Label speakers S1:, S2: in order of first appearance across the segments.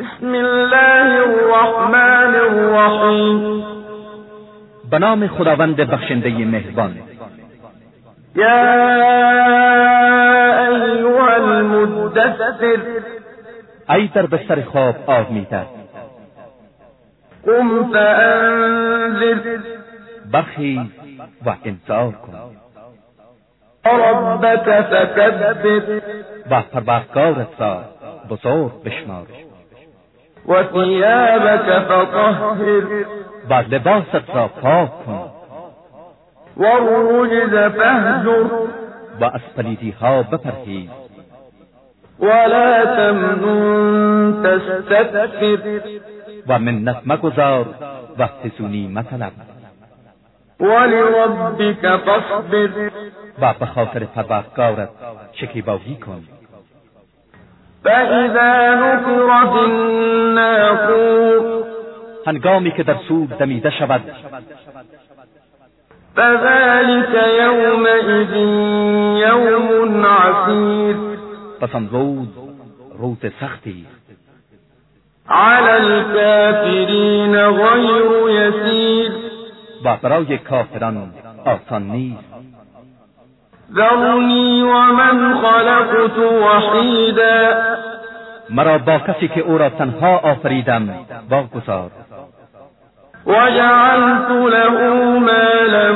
S1: بسم الله الرحمن
S2: الرحیم به نام خداوند بخشنده مهربان
S1: یا ایها المدثر
S2: ای در بستر خواب آب میتر
S1: قم فانذر
S2: بخی و انذار کن ربک فكبر و پروردگارت را بزرگ بشمار و ثیابک
S1: فطهر
S2: و لباست را پاک کن
S1: و الرجز فهجر
S2: و از پلیدی ها بپرهیز
S1: ولا تمنون
S2: تستكبر و منت مگذار و فزونی مطلب
S1: ولربك فاصبر
S2: و به خاطر پروردگارت شکیبایی کن فإذا نفر في الناقور هنگامی که در سوگ دمیده شود
S1: فذلك يومئذ يوم عسير
S2: پس آن روز روز سختی
S1: على الكافرين غير يسير
S2: و برای کافران آسان نیست
S1: ذرنی
S2: و من
S1: خلقت وحیدا
S2: مرا با کسی که او را تنها آفریدم باغ گذار
S1: و جعلت
S2: له مالا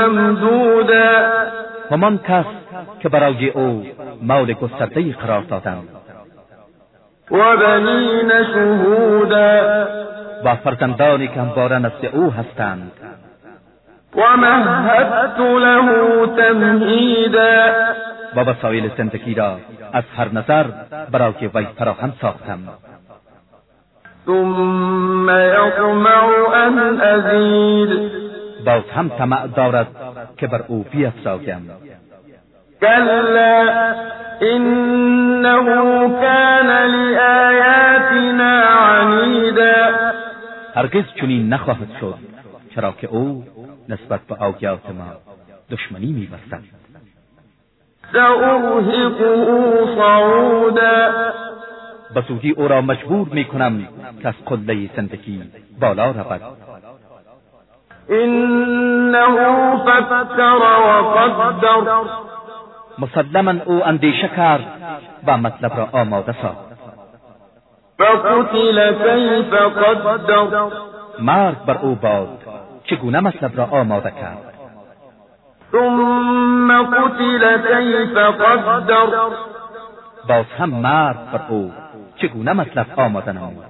S2: ممدودا همان کس که برای او مول گسترده قرار دادم و بنین شهودا و فرزندانی که همواره او هستند
S1: ومهدت له تمهیدا
S2: و وسایل زندگی را از هر نظر برای وی فراهم ساختم ثم یطمع ان ازید باز هم طمع دارد که بر او بیفزایم
S1: کلا انه کان
S2: لآیاتنا عنیدا هرگز چنین نخواهد شد چرا که او نسبت به آیات ما دشمنی می
S1: سأرهقه صعودا
S2: او را مجبور میکنم که از قله زندگی بالا رود انه
S1: فکر و
S2: مسلما او اندیشه کرد و مطلب را آماده ساخت
S1: فقتل قدر
S2: مرگ بر او باد چگونه مطلب را آماده کرد
S1: ثم قتل كيف قدر
S2: باز هم مرد بر او چگونه مطلب آماده نمود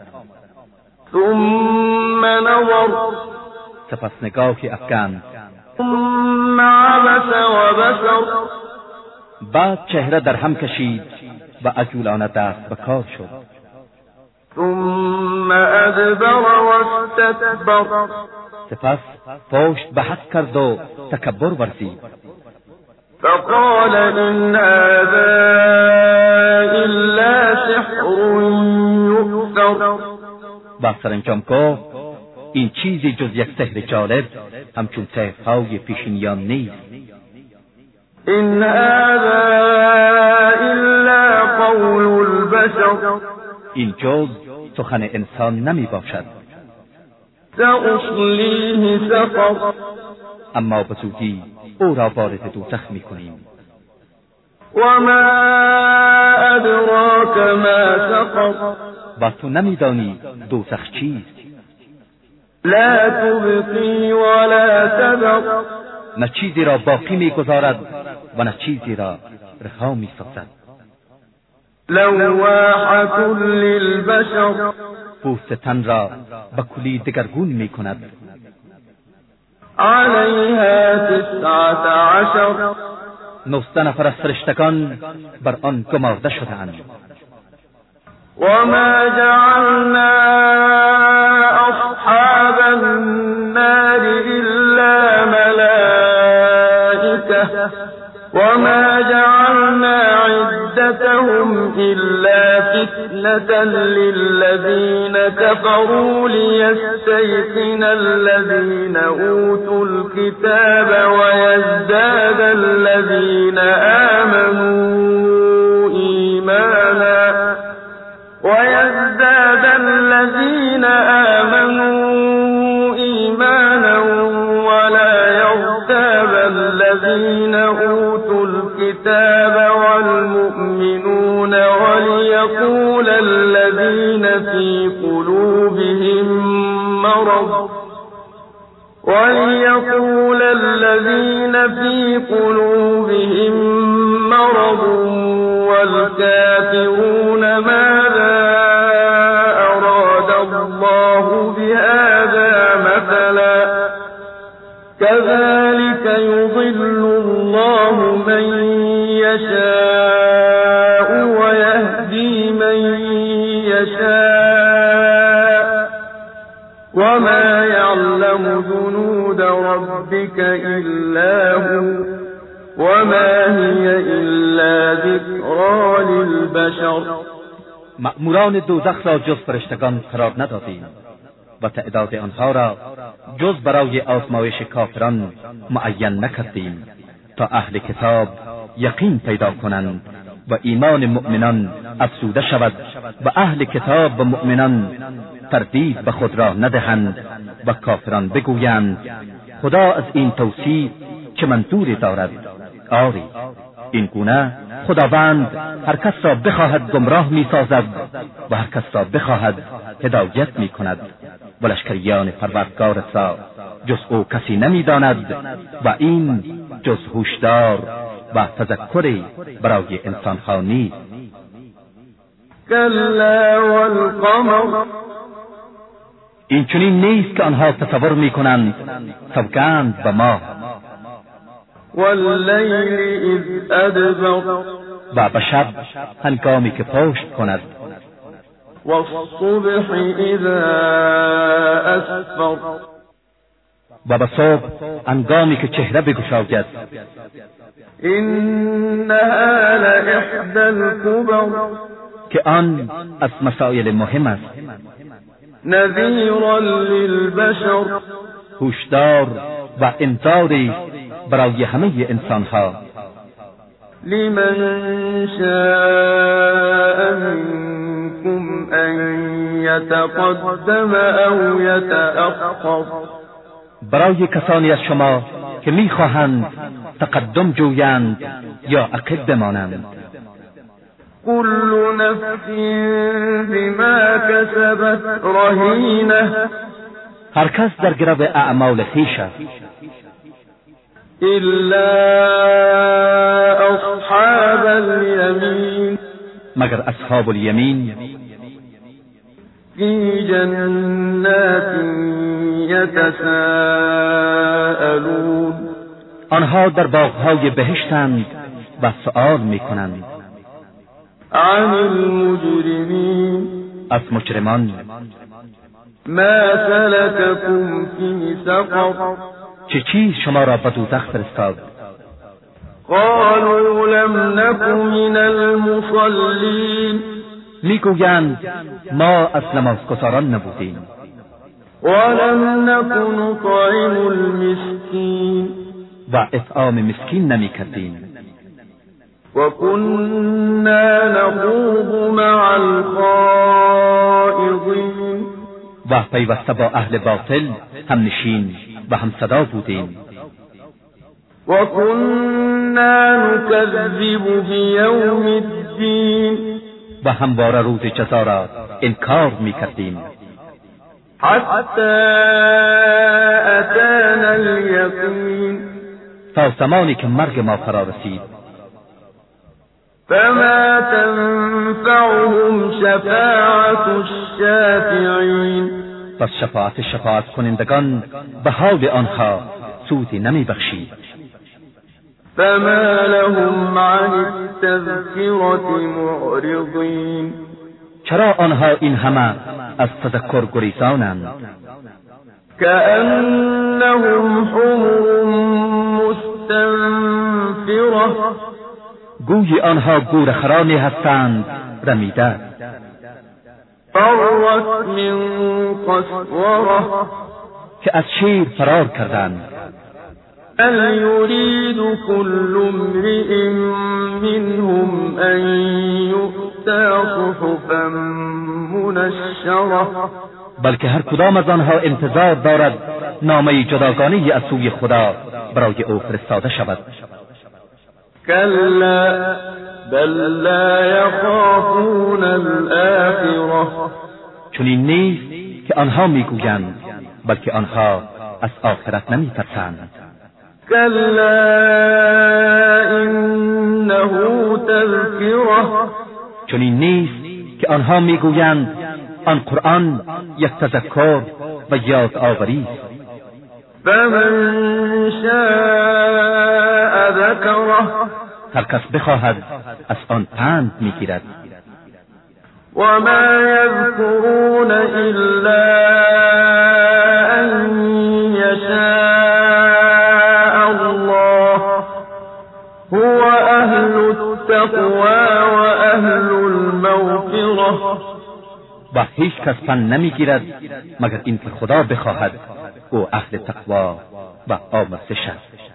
S1: ثم نور
S2: سپس نگاهی افکن ثم عبس و بسر بعد چهره در کشید و عجولانه دست به شد
S1: ثم ادبر و
S2: سپس پشت به حق کرد و تکبر ورزید
S1: فقال ان هذا الا سحر
S2: سرانجام این چیزی جز یک سحر جالب همچون سحرهای پیشینیان نیست این
S1: هذا الا قول البشر
S2: این جز سخن انسان نمی باشد
S1: سأصلیه
S2: سقر اما به او را وارد دوزخ میکنیم و ما ادراک ما و تو نمیدانی دوزخ چیست لا تبقی ولا تبق نه چیزی را باقی میگذارد و نه چیزی را رها میسازد
S1: لواحة للبشر
S2: پوست تن را به کلی دگرگون می کند علیها تسعت عشر نوسته نفر از فرشتگان بر آن گمارده و
S1: وما جعلنا اصحاب النار الا ملائكه وما جعلنا عدتهم الا فتنه لله كفروا ليستيقن الذين أوتوا الكتاب ويزداد الذين آمنوا إيمانا ويزداد الذين آمنوا إيمانا ولا يرتاب الذين أوتوا الكتاب يقول الذين في قلوبهم مرض وليقول الذين في قلوبهم مرض والكافرون ماذا أراد الله بهذا مثلا كذلك يضل الله من يشاء وما يعلم جنود ربك إلا هو وما هي إلا ذكرى للبشر
S2: مأموران دوزخ را جز فرشتگان قرار ندادیم و تعداد آنها را جز برای آزمایش کافران معین نکردیم تا اهل کتاب یقین پیدا کنند و ایمان مؤمنان افسوده شود و اهل کتاب و مؤمنان تردید به خود را ندهند و کافران بگویند خدا از این توصیف چه منظوری دارد آری این گونه خداوند هر کس را بخواهد گمراه می سازد و هر کس را بخواهد هدایت می کند و لشکریان را جز او کسی نمی داند و این جز هوشدار و تذکری برای انسان
S1: کلا
S2: این چنین نیست که آنها تصور میکنند سوگند به ما و به شب هنگامی که پشت کند
S1: و الصبح اذا
S2: و به صبح انگامی که چهره بگشاید
S1: انها لاحد الكبر
S2: که آن از مسائل مهم است نذیرا للبشر هوشدار و انذاری برای همه انسانها
S1: لمن شاء منكم ان يتقدم او يتأخر
S2: برای کسانی از شما که میخواهند تقدم جویند یا عقب بمانند
S1: كل نفس بما كسبت رهینه
S2: هر کس در گرو اعمال خیش است
S1: الا اصحاب الیمین
S2: مگر اصحاب الیمین
S1: في جنات يتساءلون
S2: آنها در باغهای بهشتند و سؤال میکنند
S1: عن المجرمین
S2: از مجرمان
S1: ما سلککم فی سقر
S2: چه چیز شما را به دوزخ فرستاد
S1: قالوا لم نكن من المصلین
S2: میگویند ما از نمازگزاران نبودیم
S1: ولم نكن نطعم المسکین
S2: و اطعام مسکین نمی کردیم
S1: و کننا نخوض مع
S2: الخائضین و پیوسته با اهل باطل هم نشین و هم صدا بودیم
S1: و کننا نکذب بیوم الدین
S2: و همواره روز جزا را انکار می کردیم
S1: حتی اتانا الیقین
S2: تا زمانی که مرگ ما فرا رسید فما تنفعهم شفاعت الشافعین پس شفاعت شفاعت کنندگان به حال آنها سودی نمی بخشید
S1: فما لهم عن التذکرت معرضین
S2: چرا آنها این همه از تذکر گریزانند
S1: انهم
S2: حمر
S1: مستنفره
S2: گویی آنها گورخرانی هستند رمیده
S1: فرت من قسوره
S2: که از شیر فرار کردند
S1: بل یرید کل امرئ منهم ان یؤتا صحفا منشره
S2: بلکه هر کدام از آنها انتظار دارد نامه جداگانه از سوی خدا برای او فرستاده شود
S1: کلا بل لا یخافون الاخره
S2: چنین نیست که آنها میگویند بلکه آنها از آخرت نمیترسند
S1: کلا انه
S2: تذکره چنین نیست که آنها میگویند آن قرآن یک تذکر و یاد آوری
S1: فمن شاء ذكره
S2: هر کس بخواهد از آن پند میگیرد
S1: و ما یذکرون الا ان یشاء الله هو اهل
S2: التقوى
S1: و اهل المغفره
S2: و هیچ کس پند نمیگیرد مگر اینکه خدا بخواهد و اهل تقوا و آمرزش است